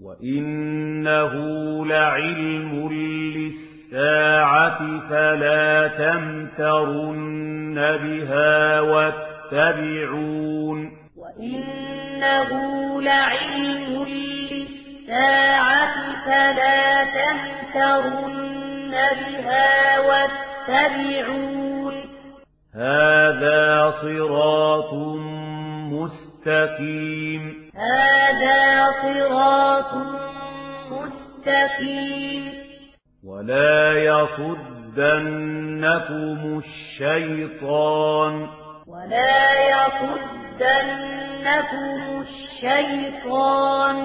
وَإِنَّهُ لَعِلْمٌ لِلسَّاعَةِ فَلَا تَمْتَرُنَّ بِهَا وَاتَّبِعُونِ وَإِنَّهُ لَعِلْمٌ لِلسَّاعَةِ فَلَا تَمْتَرُنَّ بِهَا وَاتَّبِعُونِ هَذَا صِرَاطٌ مُسْتَقِيمٌ حكيم ولا يصدنكم الشيطان. ولا يصدنكم الشيطان.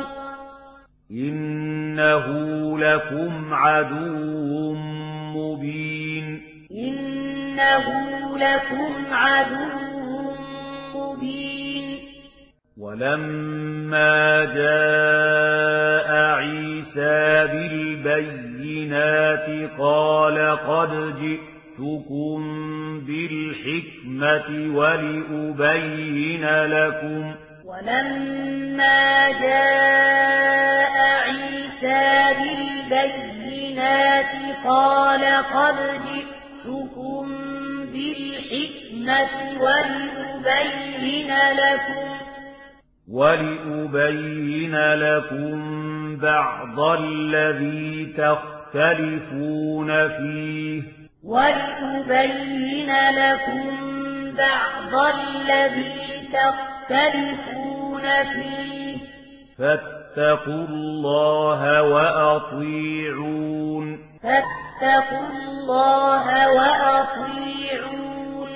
إنه لكم عدو مبين. إنه لكم عدو مبين. ولما جاء عيسى بالبينات قال قد جئتكم بالحكمة ولأبين لكم ولما جاء عيسى بالبينات قال قد جئتكم بالحكمة ولأبين لكم ولأبين لكم بعض الذي تختلفون فيه. ولأبين لكم بعض الذي تختلفون فيه. فاتقوا الله وأطيعون. فاتقوا الله وأطيعون.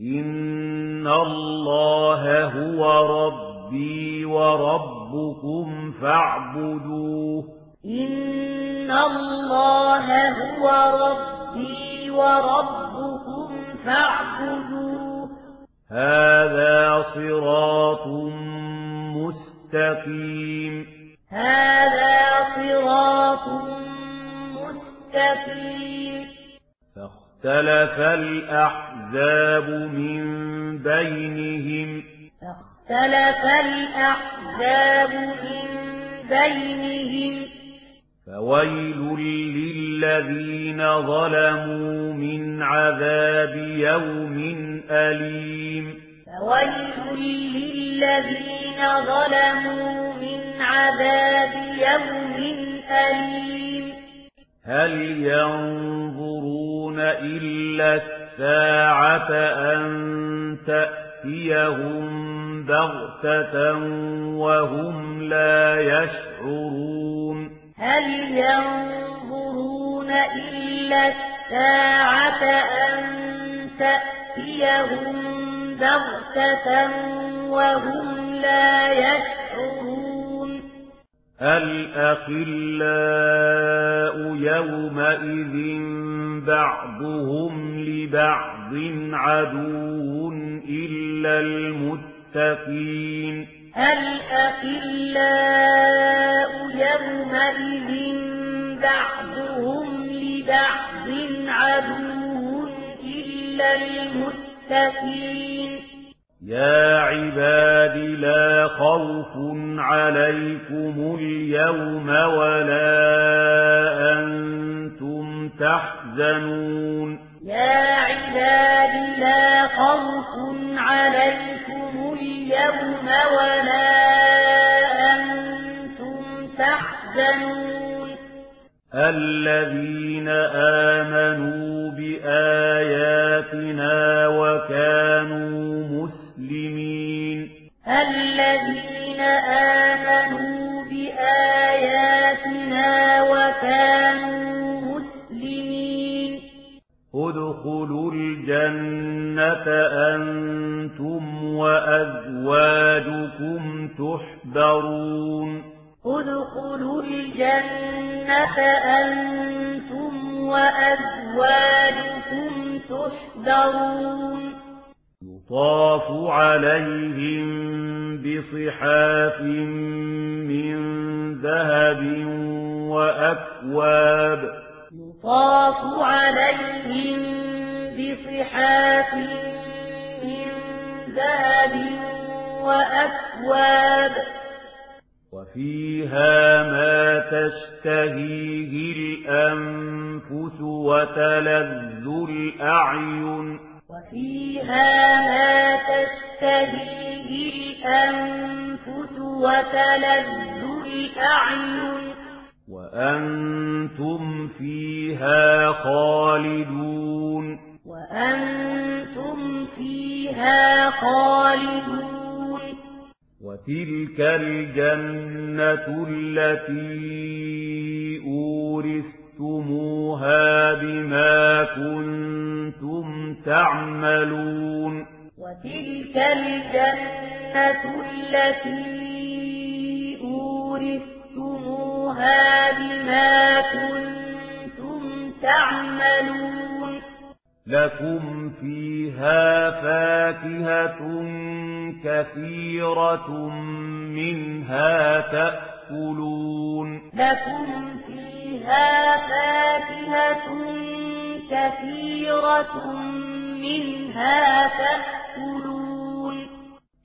إن الله هو ربي وربي ربكم فاعبدوه إن الله هو ربي وربكم فاعبدوه هذا صراط مستقيم هذا صراط مستقيم فاختلف الأحزاب من بينهم فَلَفَ الْأَحْزَابُ مِنْ بَيْنِهِمْ. فَوَيْلٌ لِلَّذِينَ ظَلَمُوا مِنْ عَذَابِ يَوْمٍ أَلِيمٍ. فَوَيْلٌ لِلَّذِينَ ظَلَمُوا مِنْ عَذَابِ يَوْمٍ أَلِيمٍ. هَلْ يَنظُرُونَ إِلَّا السَّاعَةَ أَن تأتي تَأْتِيَهُمْ بَغْتَةً وَهُمْ لَا يَشْعُرُونَ هَلْ يَنظُرُونَ إِلَّا السَّاعَةَ أَن تَأْتِيَهُمْ بَغْتَةً وَهُمْ لَا يَشْعُرُونَ الْأَخِلَّاءُ يَوْمَئِذٍ بَعْضُهُمْ لِبَعْضٍ عَدُوٌّ إِلَّا إلا المتقين الأقلاء يومئذ بعضهم لبعض عدو إلا المتقين يا عباد لا خوف عليكم اليوم ولا أنتم تحزنون يا عباد الذين آمنوا بآياتنا وكانوا مسلمين. الذين آمنوا بآياتنا وكانوا مسلمين. ادخلوا الجنة أنتم وأزواجكم تحبرون. ادخلوا الجنة أنتم يطاف عليهم بصحاف من ذهب وأكواب. يطاف عليهم بصحاف من ذهب وأكواب. فيها ما تشتهيه الأنفس وتلذ الأعين وفيها ما تشتهيه الأنفس وتلذ الأعين وأنتم فيها خالدون وأنتم فيها خالدون وتلك الجنة التي أورثتموها بما كنتم تعملون. وتلك الجنة التي أورثتموها بما كنتم تعملون. لكم فيها فاكهة كثيرة منها تأكلون لكم فيها فاكهة كثيرة منها تأكلون